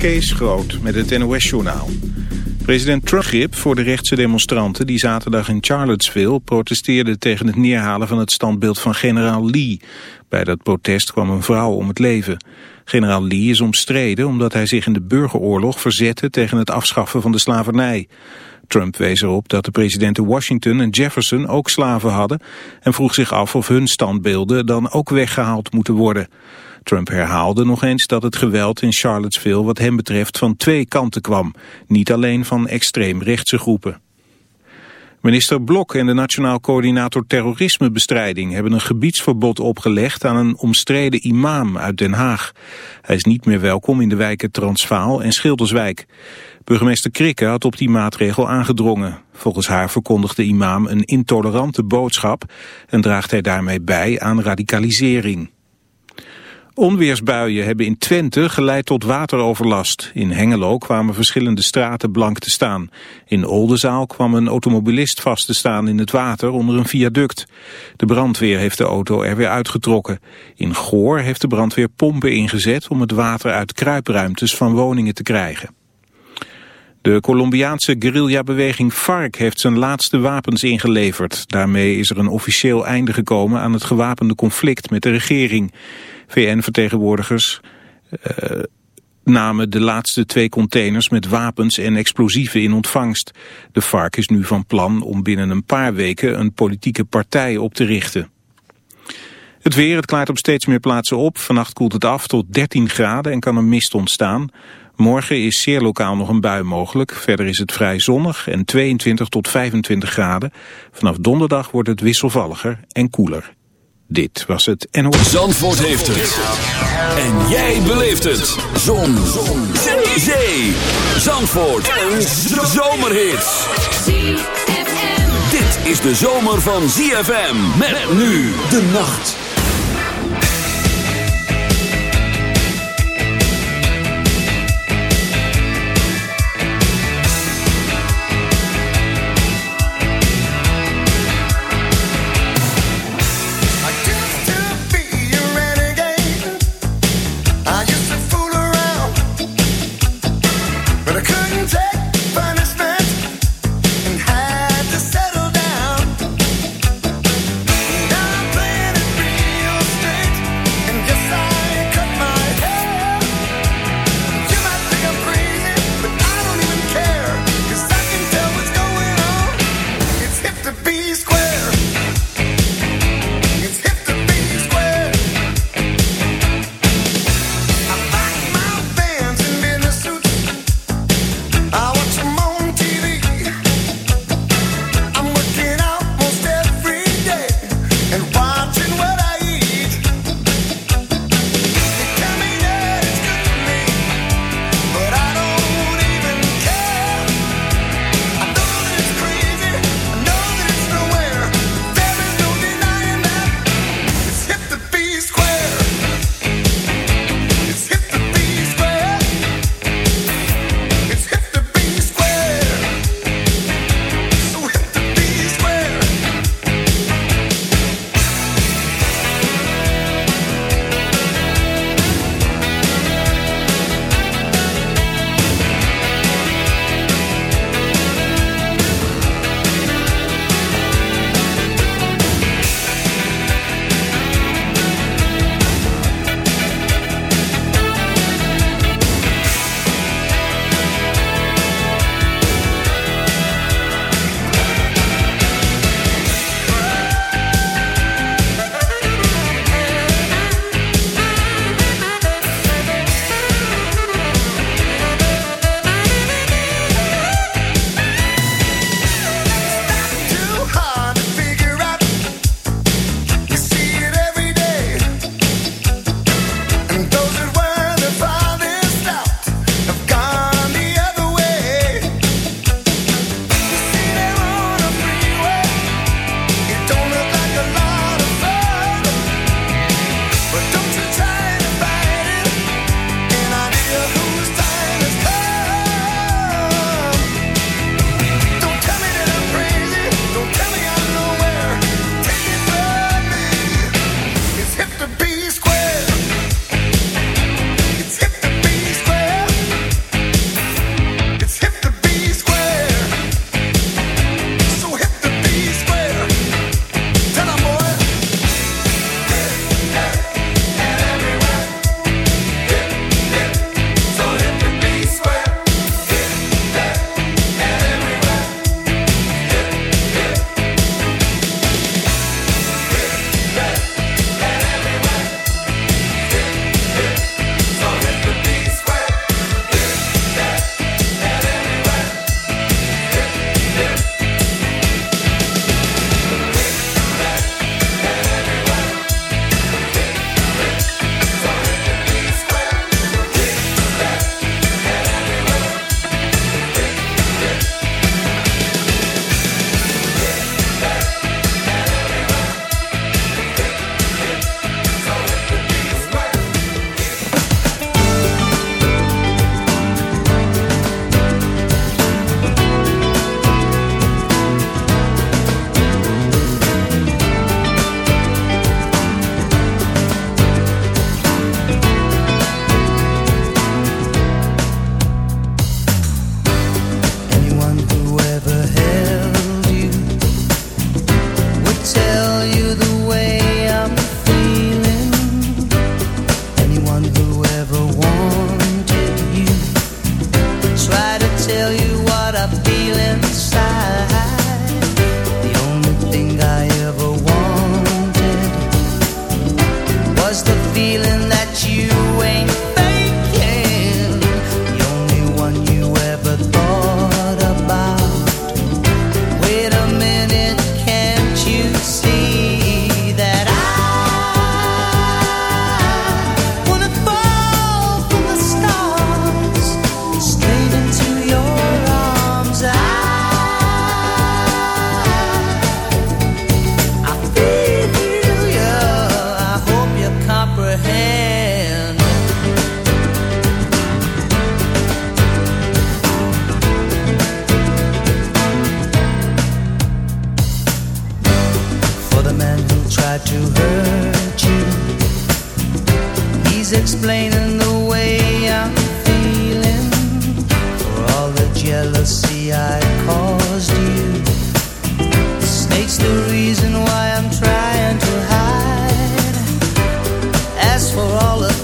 Kees Groot met het NOS-journaal. President Trump grip voor de rechtse demonstranten die zaterdag in Charlottesville protesteerden tegen het neerhalen van het standbeeld van generaal Lee. Bij dat protest kwam een vrouw om het leven. Generaal Lee is omstreden omdat hij zich in de burgeroorlog verzette tegen het afschaffen van de slavernij. Trump wees erop dat de presidenten Washington en Jefferson ook slaven hadden en vroeg zich af of hun standbeelden dan ook weggehaald moeten worden. Trump herhaalde nog eens dat het geweld in Charlottesville wat hem betreft van twee kanten kwam. Niet alleen van extreemrechtse groepen. Minister Blok en de Nationaal Coördinator Terrorismebestrijding hebben een gebiedsverbod opgelegd aan een omstreden imam uit Den Haag. Hij is niet meer welkom in de wijken Transvaal en Schilderswijk. Burgemeester Krikke had op die maatregel aangedrongen. Volgens haar verkondigt de imam een intolerante boodschap en draagt hij daarmee bij aan radicalisering. Onweersbuien hebben in Twente geleid tot wateroverlast. In Hengelo kwamen verschillende straten blank te staan. In Oldenzaal kwam een automobilist vast te staan in het water onder een viaduct. De brandweer heeft de auto er weer uitgetrokken. In Goor heeft de brandweer pompen ingezet om het water uit kruipruimtes van woningen te krijgen. De Colombiaanse guerrillabeweging FARC heeft zijn laatste wapens ingeleverd. Daarmee is er een officieel einde gekomen aan het gewapende conflict met de regering. VN-vertegenwoordigers uh, namen de laatste twee containers met wapens en explosieven in ontvangst. De FARC is nu van plan om binnen een paar weken een politieke partij op te richten. Het weer, het klaart op steeds meer plaatsen op. Vannacht koelt het af tot 13 graden en kan een mist ontstaan. Morgen is zeer lokaal nog een bui mogelijk. Verder is het vrij zonnig en 22 tot 25 graden. Vanaf donderdag wordt het wisselvalliger en koeler. Dit was het NOS. Zandvoort heeft het. En jij beleeft het. Zon. Zon. Zee. Zandvoort. Een zomerhit. Dit is de zomer van ZFM. Met nu de nacht.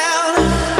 around.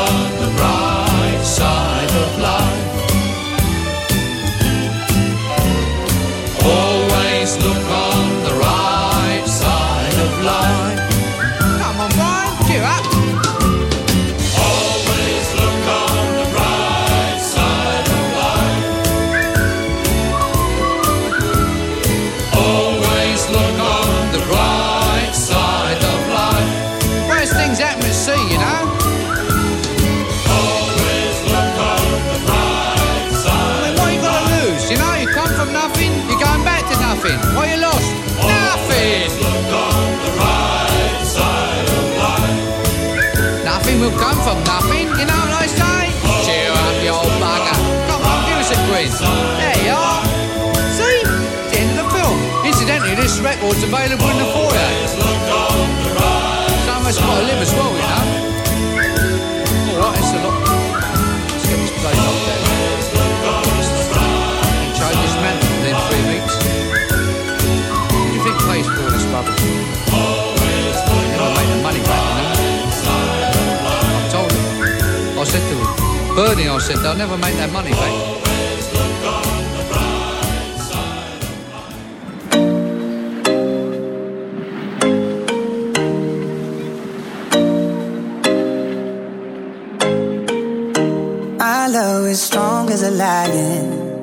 available in the foyer. Some of us got to live as well, you know. Alright, it's a lot. Let's get this place locked down. And try this man within three weeks. What do you think pays for all this rubbish? Never make the money back, you know. I told him. I said to him, Bernie, I said, they'll never make that money back.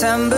September